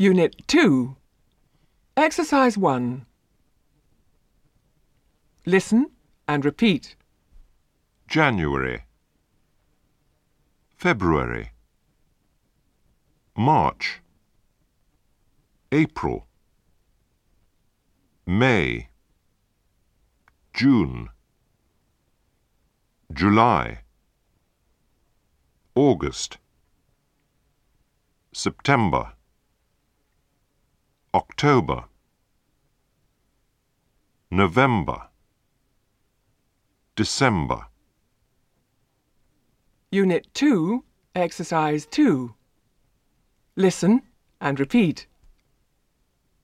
Unit 2. Exercise 1. Listen and repeat. January, February, March, April, May, June, July, August, September, October, November, December. Unit 2, Exercise 2. Listen and repeat.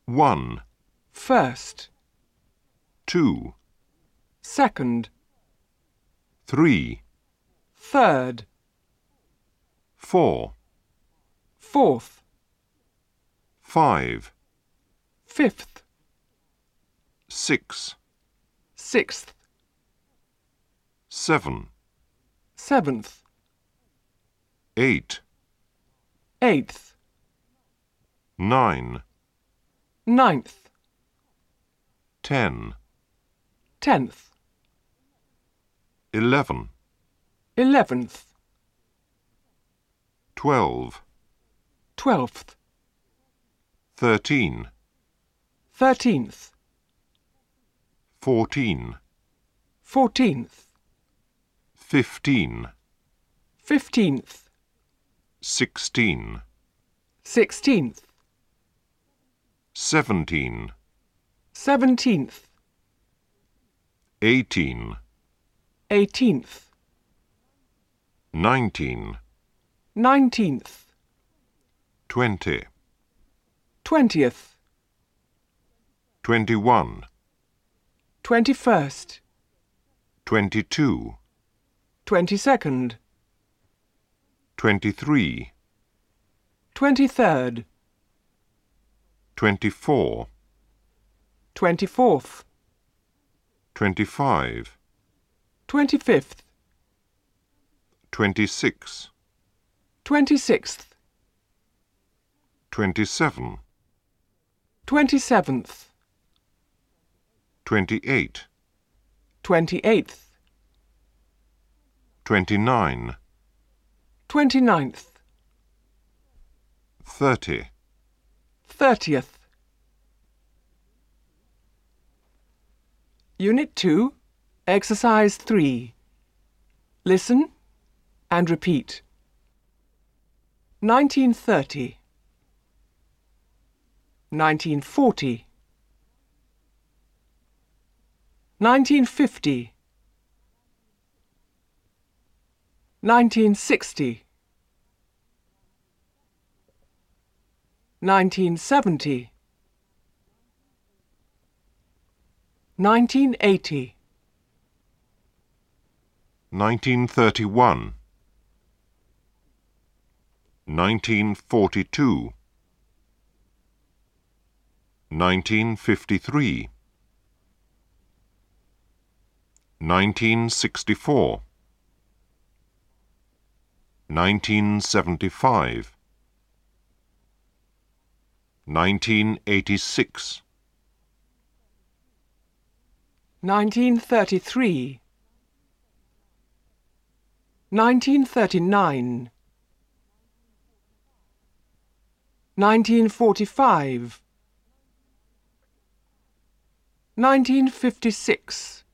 1, First, 2, second, 3, third, 4, fourth, 5, fifth, 6, sixth, 7, seventh, 8, eighth, 9, ninth, 10, tenth, 11, eleventh, 12, twelfth, 13, thirteenth, 14, fourteenth, 15, fifteenth, 16, sixteenth, 17, seventeenth, 18, eighteenth, 19, nineteenth, 20, twentieth, 21 21st 22 22nd 23 23rd 24 24th 25 25th 26 26th 27 27th Twenty-eight. Twenty-eighth. Twenty-nine. Twenty-ninth. Thirty. Thirtieth. Unit 2, Exercise 3. Listen and repeat. 1930. 1940. 1950 1960 1970 1980 1931, 1942, 1953, 1964, 1975, 1986, 1933 1939 1945 1956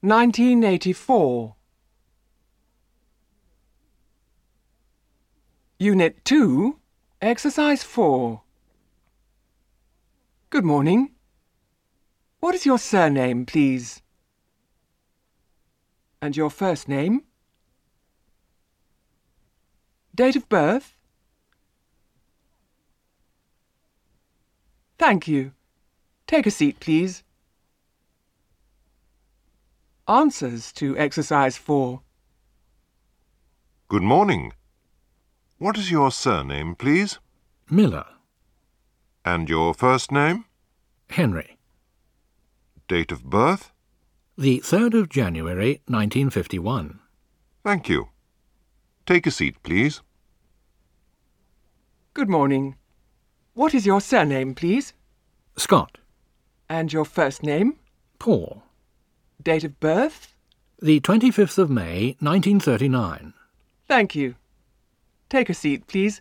1984 Unit 2, Exercise 4 Good morning. What is your surname, please? And your first name? Date of birth? Thank you. Take a seat, please. Answers to exercise 4. Good morning. What is your surname, please? Miller, And your first name? Henry. Date of birth? The 3rd of January, 1951. Thank you. Take a seat, please. Good morning. What is your surname, please? Scott. And your first name? Paul. Date of birth? The 25th of May, 1939. Thank you. Take a seat, please.